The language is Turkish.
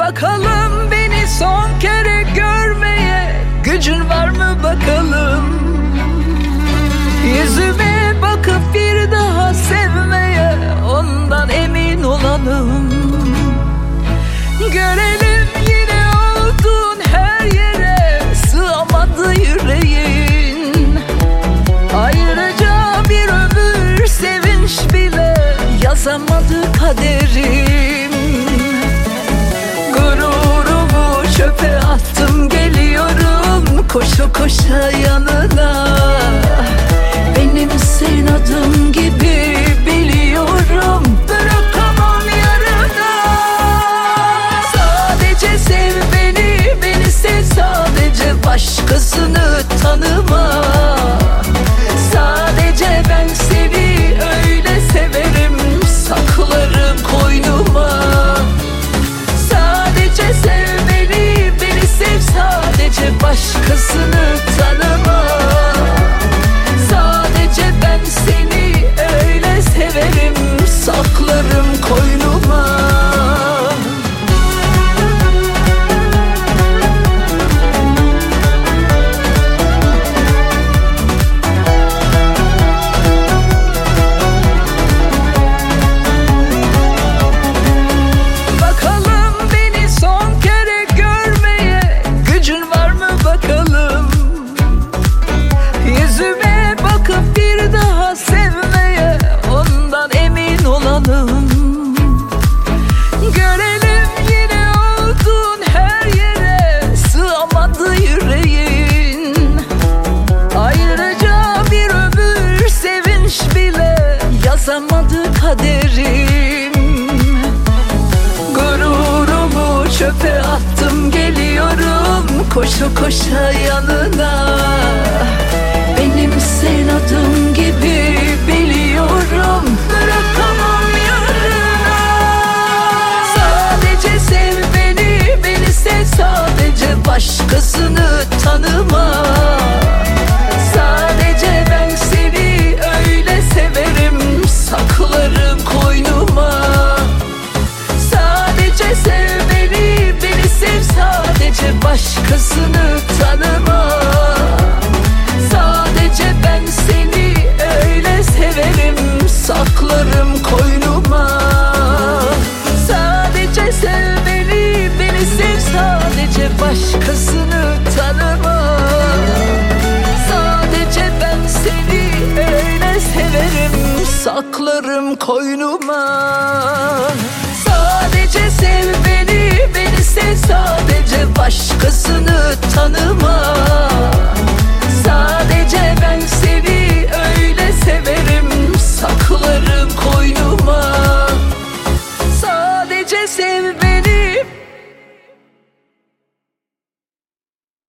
Bakalım beni son kere görmeye gücün var mı bakalım? Yüzüme bakıp bir daha sevmeye ondan emin olalım. Görelim yine olduğun her yere sığamadı yüreğin koşa koşa koşa yanına. Benim sen adım başkasını tanıma Sadece ben seni öyle severim saklarım koynuma. Sadece sev beni, beni sev sadece başkasını tanıma Sadece ben seni öyle severim saklarım koynuma